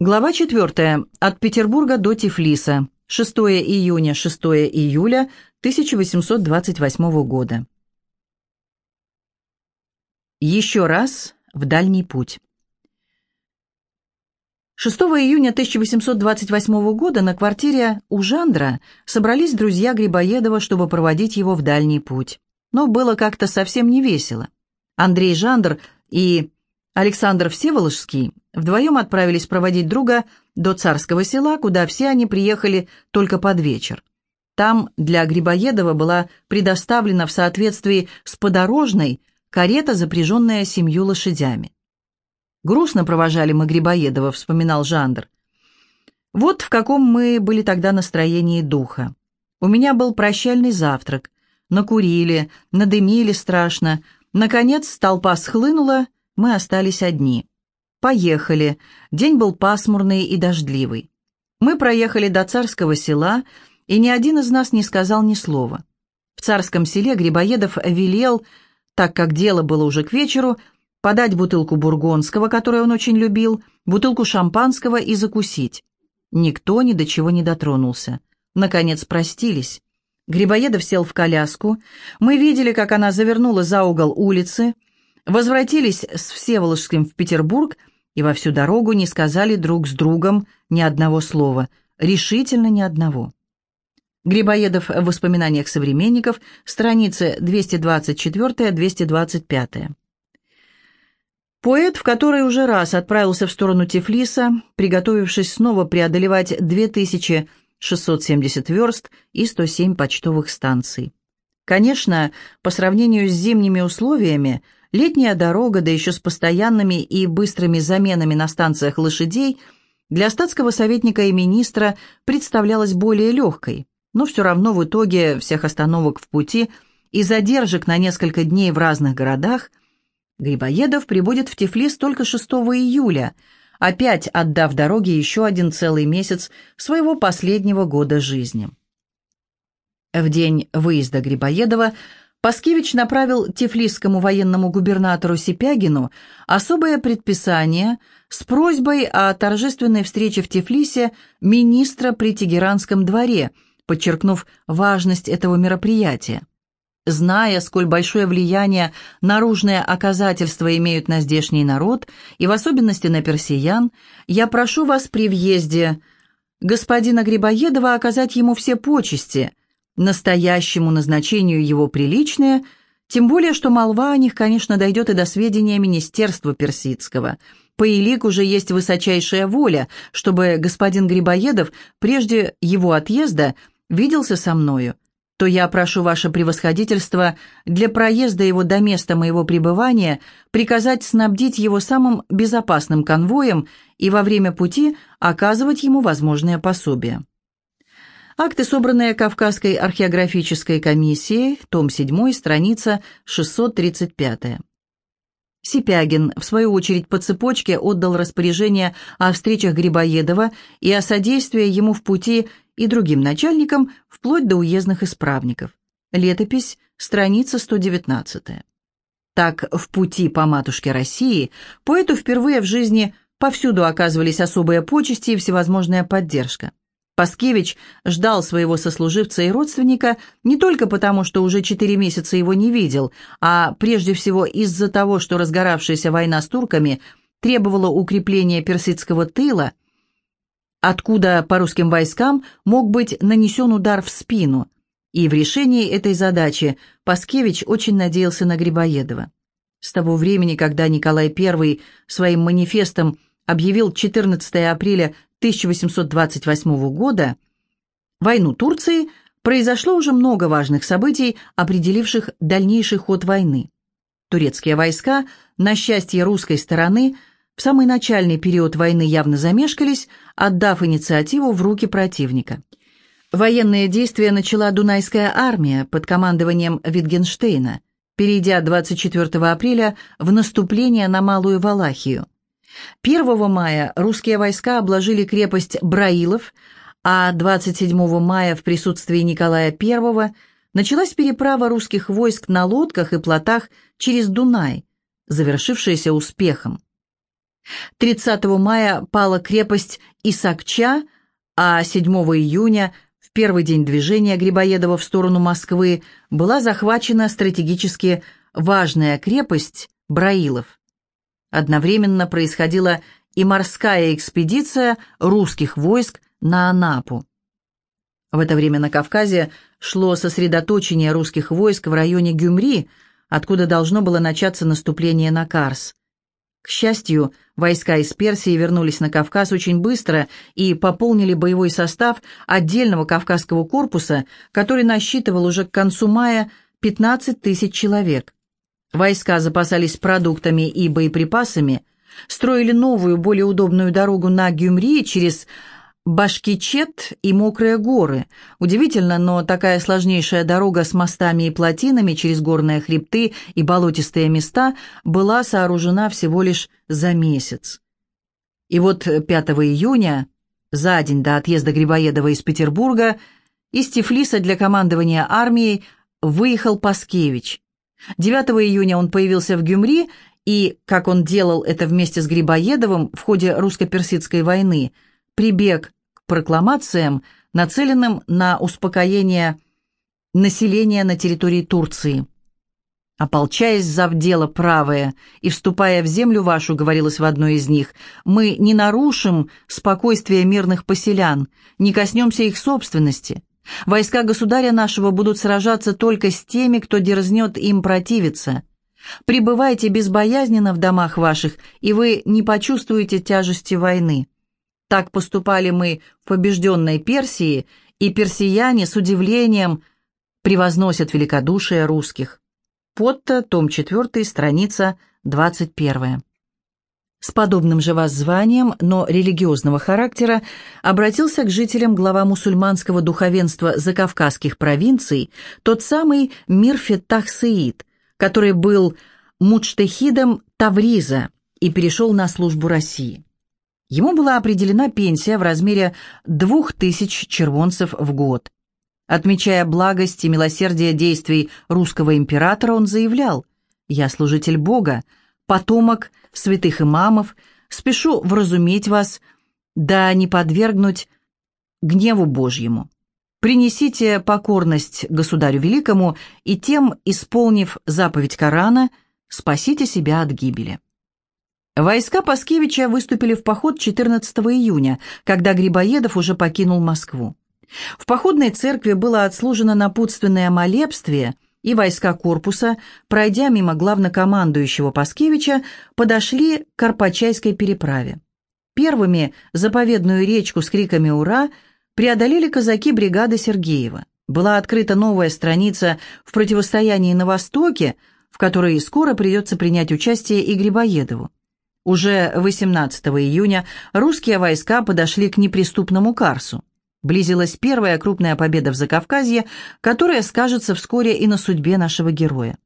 Глава 4. От Петербурга до Тифлиса. 6 июня, 6 июля 1828 года. Еще раз в дальний путь. 6 июня 1828 года на квартире у Жандра собрались друзья Грибоедова, чтобы проводить его в дальний путь. Но было как-то совсем не весело. Андрей Жандр и Александр Всеволожский вдвоем отправились проводить друга до Царского села, куда все они приехали только под вечер. Там для Грибоедова была предоставлена в соответствии с подорожной карета, запряженная семью лошадями. «Грустно провожали мы Грибоедова», — вспоминал Жандр. «Вот в каком мы были тогда настроении духа. У меня был прощальный завтрак. Накурили, надымили страшно. Наконец толпа схлынула, мы остались одни. Поехали. День был пасмурный и дождливый. Мы проехали до царского села, и ни один из нас не сказал ни слова. В царском селе Грибоедов велел, так как дело было уже к вечеру, подать бутылку бургонского, которую он очень любил, бутылку шампанского и закусить. Никто ни до чего не дотронулся. Наконец простились. Грибоедов сел в коляску. Мы видели, как она завернула за угол улицы, возвратились с Всеволожским в Петербург и во всю дорогу не сказали друг с другом ни одного слова, решительно ни одного. Грибоедов в воспоминаниях современников, страницы 224-225. Поэт, в который уже раз отправился в сторону Тифлиса, приготовившись снова преодолевать 2670 верст и 107 почтовых станций. Конечно, по сравнению с зимними условиями, Летняя дорога, да еще с постоянными и быстрыми заменами на станциях лошадей, для статского советника и министра представлялась более легкой, но все равно в итоге всех остановок в пути и задержек на несколько дней в разных городах Грибоедов прибудет в Тифлис только 6 июля, опять отдав дороге еще один целый месяц своего последнего года жизни. В день выезда Грибоедова – Паскевич направил тифлисскому военному губернатору Сипягину особое предписание с просьбой о торжественной встрече в Тифлисе министра при Тегеранском дворе, подчеркнув важность этого мероприятия. Зная, сколь большое влияние наружные оказательства имеют на здешний народ, и в особенности на персиян, я прошу вас при въезде господина Грибоедова оказать ему все почести – настоящему назначению его приличные, тем более, что молва о них, конечно, дойдет и до сведения Министерства Персидского. По Илик уже есть высочайшая воля, чтобы господин Грибоедов прежде его отъезда виделся со мною, то я прошу ваше превосходительство для проезда его до места моего пребывания приказать снабдить его самым безопасным конвоем и во время пути оказывать ему возможное пособие. Акты, собранные Кавказской археографической комиссией, том 7, страница 635. Сипягин, в свою очередь, по цепочке отдал распоряжение о встречах Грибоедова и о содействии ему в пути и другим начальникам, вплоть до уездных исправников. Летопись, страница 119. Так, в пути по матушке России поэту впервые в жизни повсюду оказывались особые почести и всевозможная поддержка. Паскевич ждал своего сослуживца и родственника не только потому, что уже четыре месяца его не видел, а прежде всего из-за того, что разгоравшаяся война с турками требовала укрепления персидского тыла, откуда по русским войскам мог быть нанесен удар в спину, и в решении этой задачи Паскевич очень надеялся на Грибоедова. С того времени, когда Николай I своим манифестом объявил 14 апреля 1828 года, войну Турции, произошло уже много важных событий, определивших дальнейший ход войны. Турецкие войска, на счастье русской стороны, в самый начальный период войны явно замешкались, отдав инициативу в руки противника. Военные действия начала Дунайская армия под командованием Витгенштейна, перейдя 24 апреля в наступление на Малую Валахию. 1 мая русские войска обложили крепость Браилов, а 27 мая в присутствии Николая I началась переправа русских войск на лодках и плотах через Дунай, завершившаяся успехом. 30 мая пала крепость Исакча, а 7 июня, в первый день движения Грибоедова в сторону Москвы, была захвачена стратегически важная крепость Браилов. Одновременно происходила и морская экспедиция русских войск на Анапу. В это время на Кавказе шло сосредоточение русских войск в районе Гюмри, откуда должно было начаться наступление на Карс. К счастью, войска из Персии вернулись на Кавказ очень быстро и пополнили боевой состав отдельного Кавказского корпуса, который насчитывал уже к концу мая 15 тысяч человек. Войска запасались продуктами и боеприпасами, строили новую, более удобную дорогу на Гюмри через Башкичет и Мокрые горы. Удивительно, но такая сложнейшая дорога с мостами и плотинами через горные хребты и болотистые места была сооружена всего лишь за месяц. И вот 5 июня, за день до отъезда Грибоедова из Петербурга, из Тифлиса для командования армией выехал Паскевич. 9 июня он появился в Гюмри и, как он делал это вместе с Грибоедовым в ходе русско-персидской войны, прибег к прокламациям, нацеленным на успокоение населения на территории Турции. «Ополчаясь за дело правое и вступая в землю вашу, — говорилось в одной из них, — мы не нарушим спокойствие мирных поселян, не коснемся их собственности. Войска государя нашего будут сражаться только с теми, кто дерзнет им противиться. Пребывайте безбоязненно в домах ваших, и вы не почувствуете тяжести войны. Так поступали мы в побежденной Персии, и персияне с удивлением превозносят великодушие русских. Потто, том 4, страница 21. С подобным же воззванием, но религиозного характера, обратился к жителям глава мусульманского духовенства закавказских провинций, тот самый Мирфет Тахсеид, который был муджтехидом Тавриза и перешел на службу России. Ему была определена пенсия в размере двух тысяч червонцев в год. Отмечая благость и милосердие действий русского императора, он заявлял «Я служитель Бога, потомок святых имамов, спешу вразуметь вас, да не подвергнуть гневу Божьему. Принесите покорность Государю Великому и тем, исполнив заповедь Корана, спасите себя от гибели». Войска Паскевича выступили в поход 14 июня, когда Грибоедов уже покинул Москву. В походной церкви было отслужено напутственное молебствие, и войска корпуса, пройдя мимо главнокомандующего Паскевича, подошли к Карпачайской переправе. Первыми заповедную речку с криками «Ура!» преодолели казаки бригады Сергеева. Была открыта новая страница в противостоянии на Востоке, в которой скоро придется принять участие и Грибоедову. Уже 18 июня русские войска подошли к неприступному Карсу. Близилась первая крупная победа в Закавказье, которая скажется вскоре и на судьбе нашего героя.